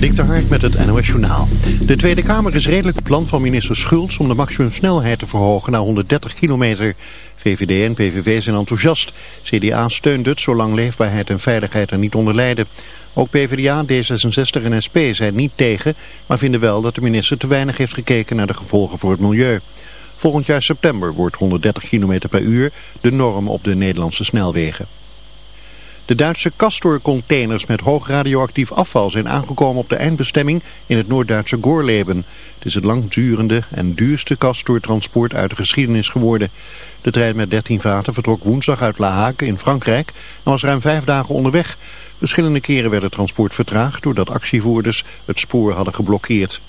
Dik Hark met het NOS Journaal. De Tweede Kamer is redelijk plan van minister Schultz om de maximumsnelheid te verhogen naar 130 kilometer. VVD en PVV zijn enthousiast. CDA steunt het zolang leefbaarheid en veiligheid er niet onder lijden. Ook PvdA, D66 en SP zijn niet tegen, maar vinden wel dat de minister te weinig heeft gekeken naar de gevolgen voor het milieu. Volgend jaar september wordt 130 km per uur de norm op de Nederlandse snelwegen. De Duitse Castor-containers met hoog radioactief afval zijn aangekomen op de eindbestemming in het Noord-Duitse Gorleben. Het is het langdurende en duurste Castor-transport uit de geschiedenis geworden. De trein met 13 vaten vertrok woensdag uit La Hague in Frankrijk en was ruim vijf dagen onderweg. Verschillende keren werd het transport vertraagd doordat actievoerders het spoor hadden geblokkeerd.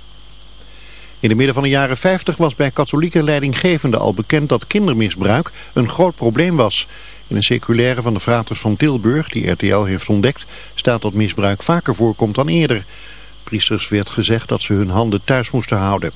In de midden van de jaren 50 was bij katholieke leidinggevenden al bekend dat kindermisbruik een groot probleem was. In een circulaire van de Fraters van Tilburg, die RTL heeft ontdekt, staat dat misbruik vaker voorkomt dan eerder. Priesters werd gezegd dat ze hun handen thuis moesten houden.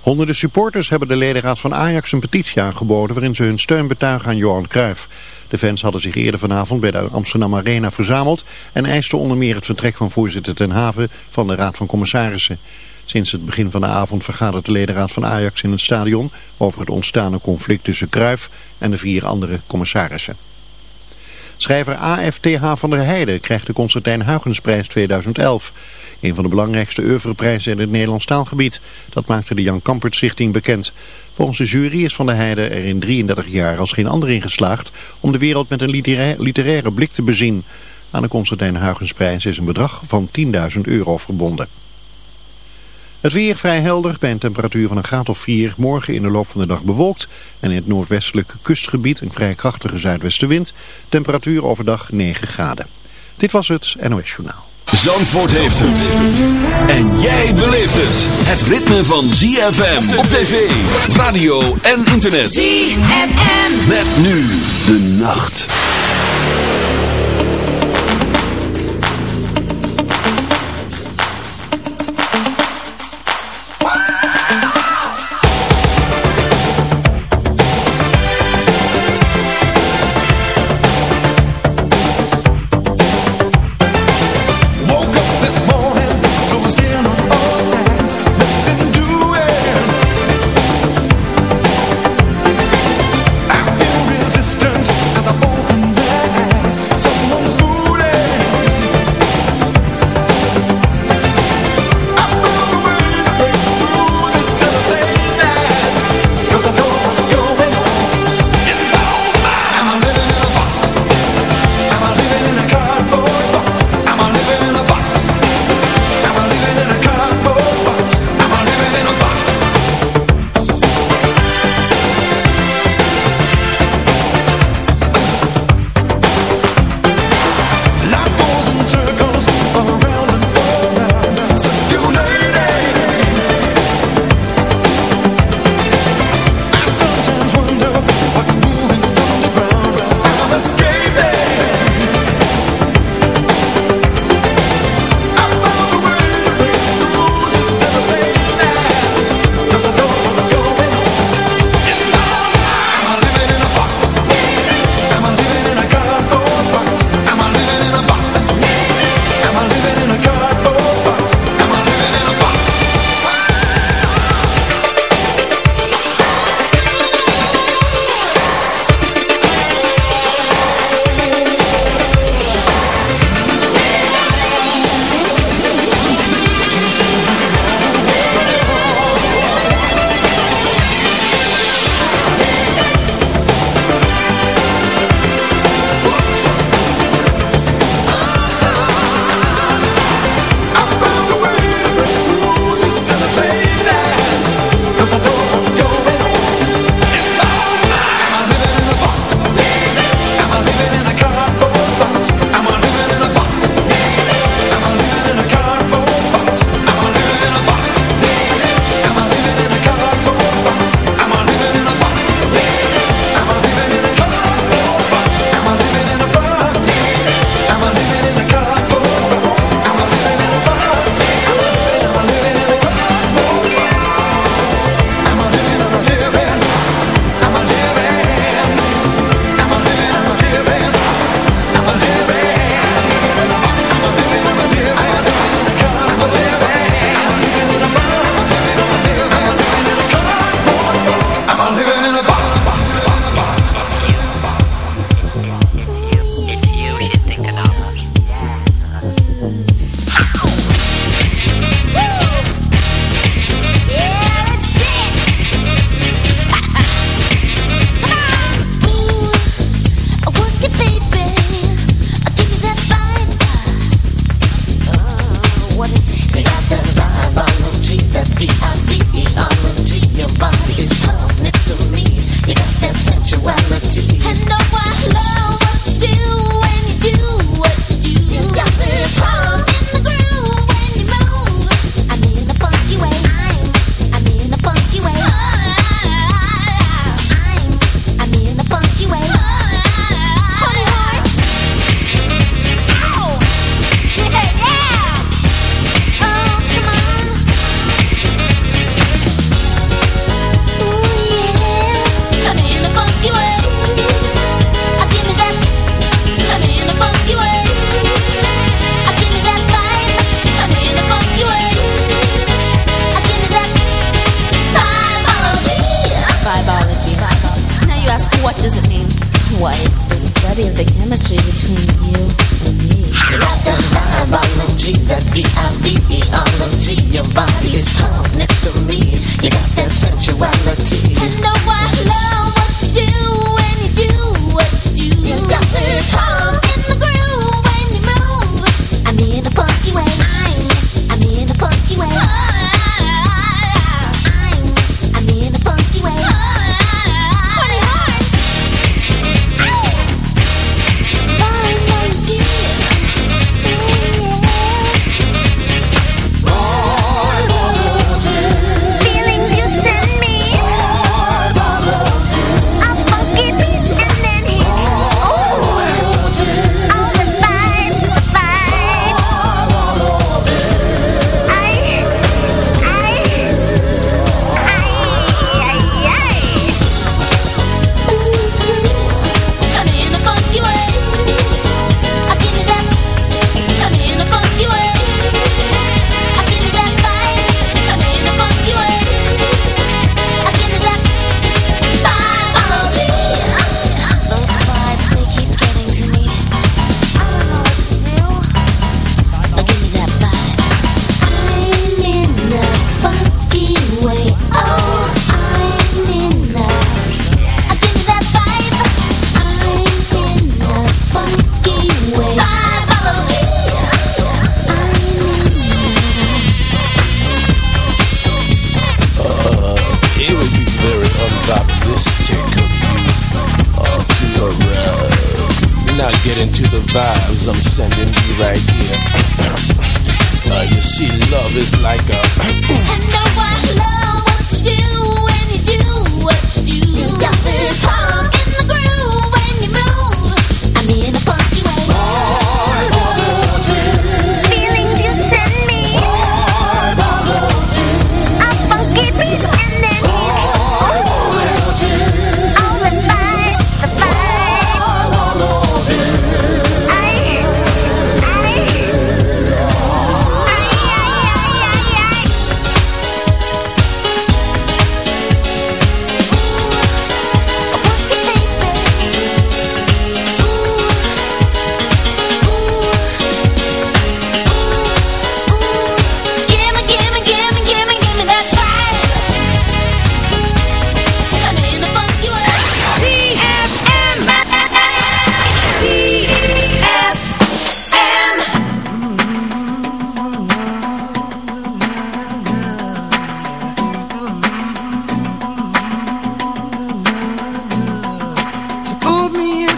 Honderden supporters hebben de ledenraad van Ajax een petitie aangeboden waarin ze hun steun betuigen aan Johan Cruijff. De fans hadden zich eerder vanavond bij de Amsterdam Arena verzameld en eisten onder meer het vertrek van voorzitter Ten Haven van de Raad van Commissarissen. Sinds het begin van de avond vergadert de ledenraad van Ajax in het stadion over het ontstane conflict tussen Cruijff en de vier andere commissarissen. Schrijver AFTH van der Heijden krijgt de Constantijn Huygensprijs 2011. Een van de belangrijkste oeuvreprijzen in het Nederlands taalgebied. Dat maakte de Jan Kampert Stichting bekend. Volgens de jury is Van der Heijden er in 33 jaar als geen ander in geslaagd... om de wereld met een literaire blik te bezien. Aan de Constantijn Huygensprijs is een bedrag van 10.000 euro verbonden. Het weer vrij helder bij een temperatuur van een graad of 4. Morgen in de loop van de dag bewolkt en in het noordwestelijke kustgebied een vrij krachtige zuidwestenwind. Temperatuur overdag 9 graden. Dit was het NOS Journaal. Zandvoort heeft het. En jij beleeft het. Het ritme van ZFM op tv, radio en internet. ZFM. Met nu de nacht.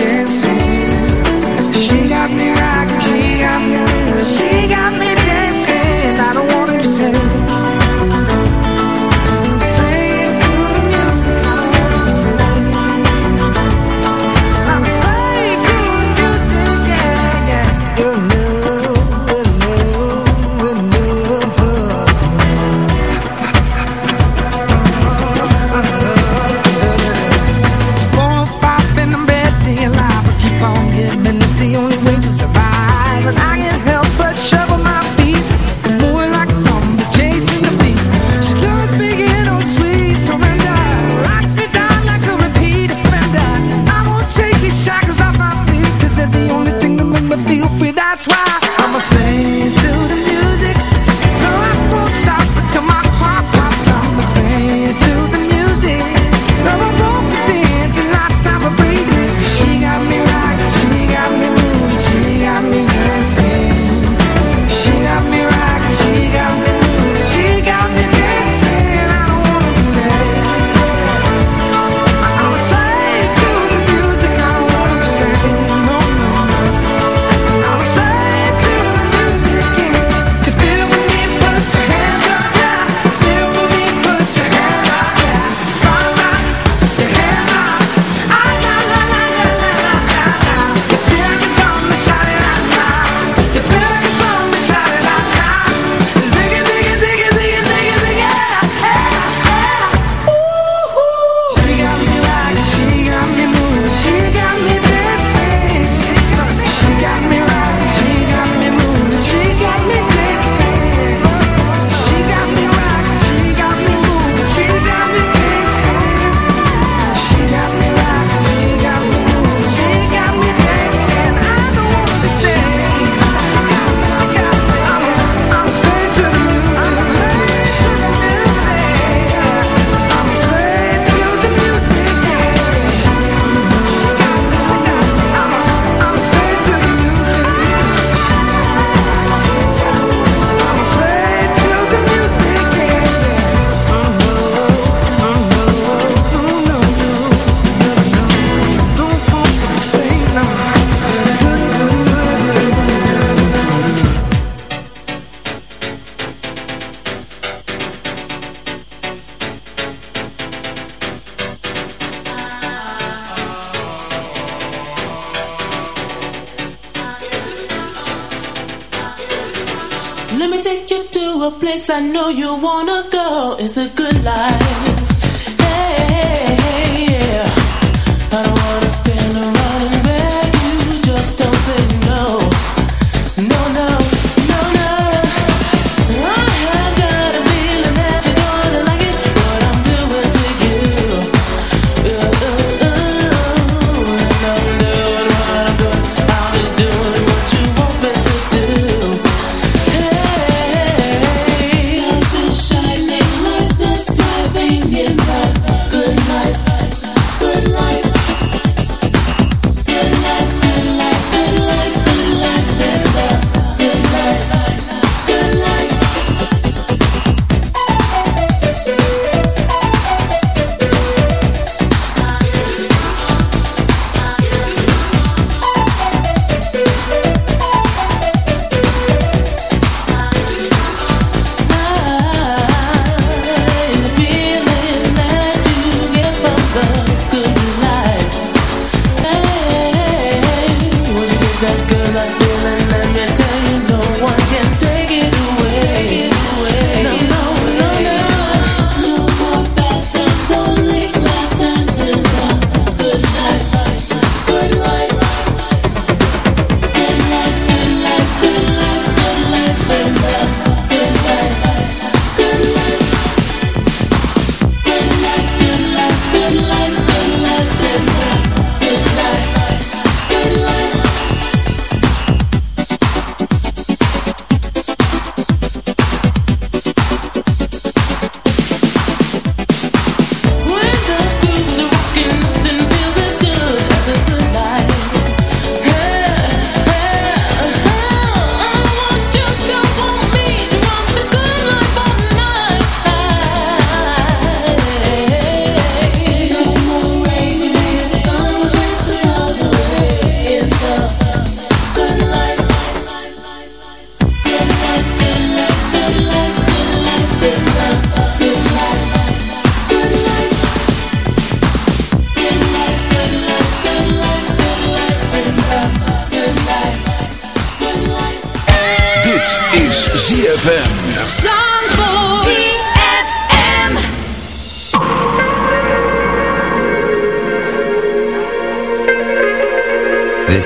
can't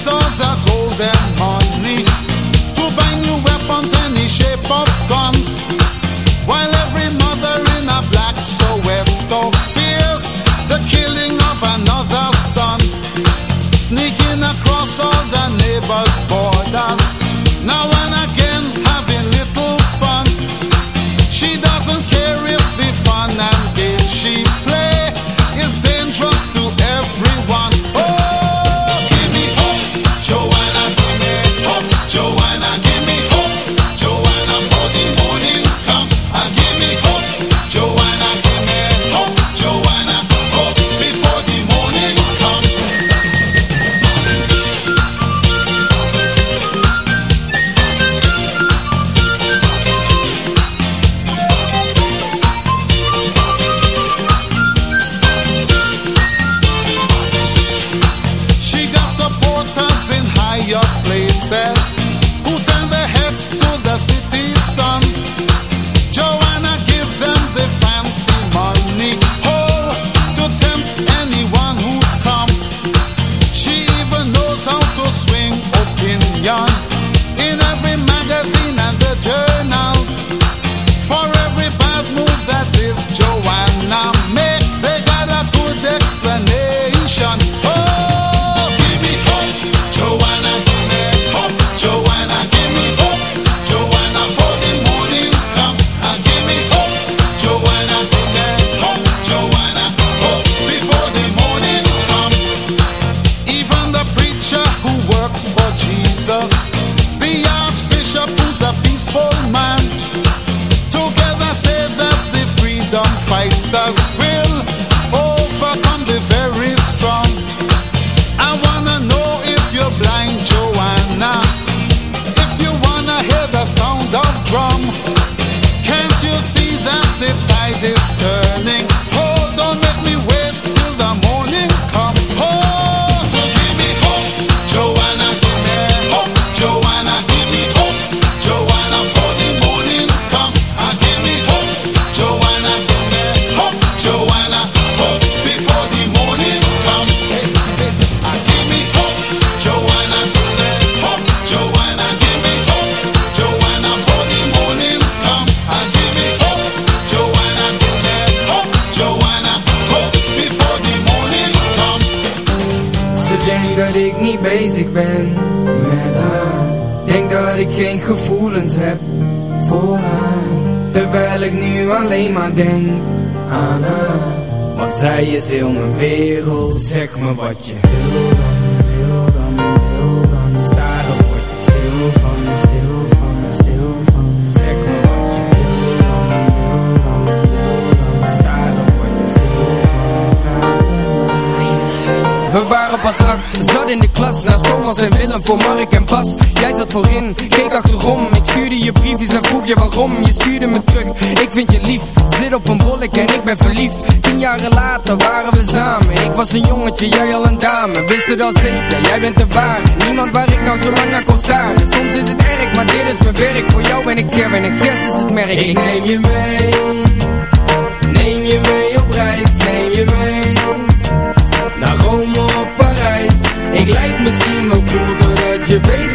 saw the golden is heel mijn wereld. Zeg me wat je wil dan, wil dan, wil dan. Staren word ik stil van, stil van, stil van. Zeg me wat je wil dan, wil dan, wil dan. Staren word ik stil van We waren pas acht, zat in de klas. Naast Thomas en Willem voor Mark en Bas. Jij zat voorin, keek achterom stuurde je briefjes en vroeg je waarom. Je stuurde me terug, ik vind je lief. Zit op een bollek en ik ben verliefd. Tien jaren later waren we samen. Ik was een jongetje, jij al een dame. Wist het al zeker, jij bent de ware. Niemand waar ik nou zo lang naar kon staren Soms is het erg, maar dit is mijn werk. Voor jou ben ik Kevin en Gers is het merk. Ik neem je mee. Neem je mee op reis. Neem je mee Naar Rome of Parijs. Ik lijk misschien wel cool Doordat je weet